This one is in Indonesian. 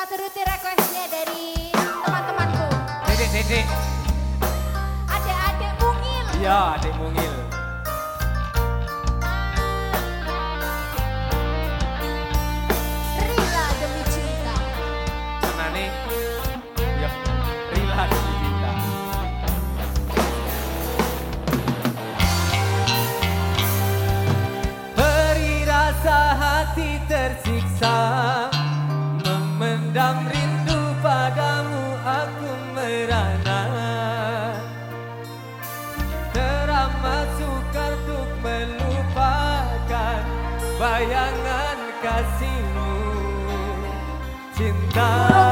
Kita turuti requestnya dari teman-temanku. Dedek, dedek. Adik-adik mungil. Iya, adik mungil. Rila demi cinta. Mana nih? Ya, rila demi cinta. Beri rasa hati tersiksa hatimu cinta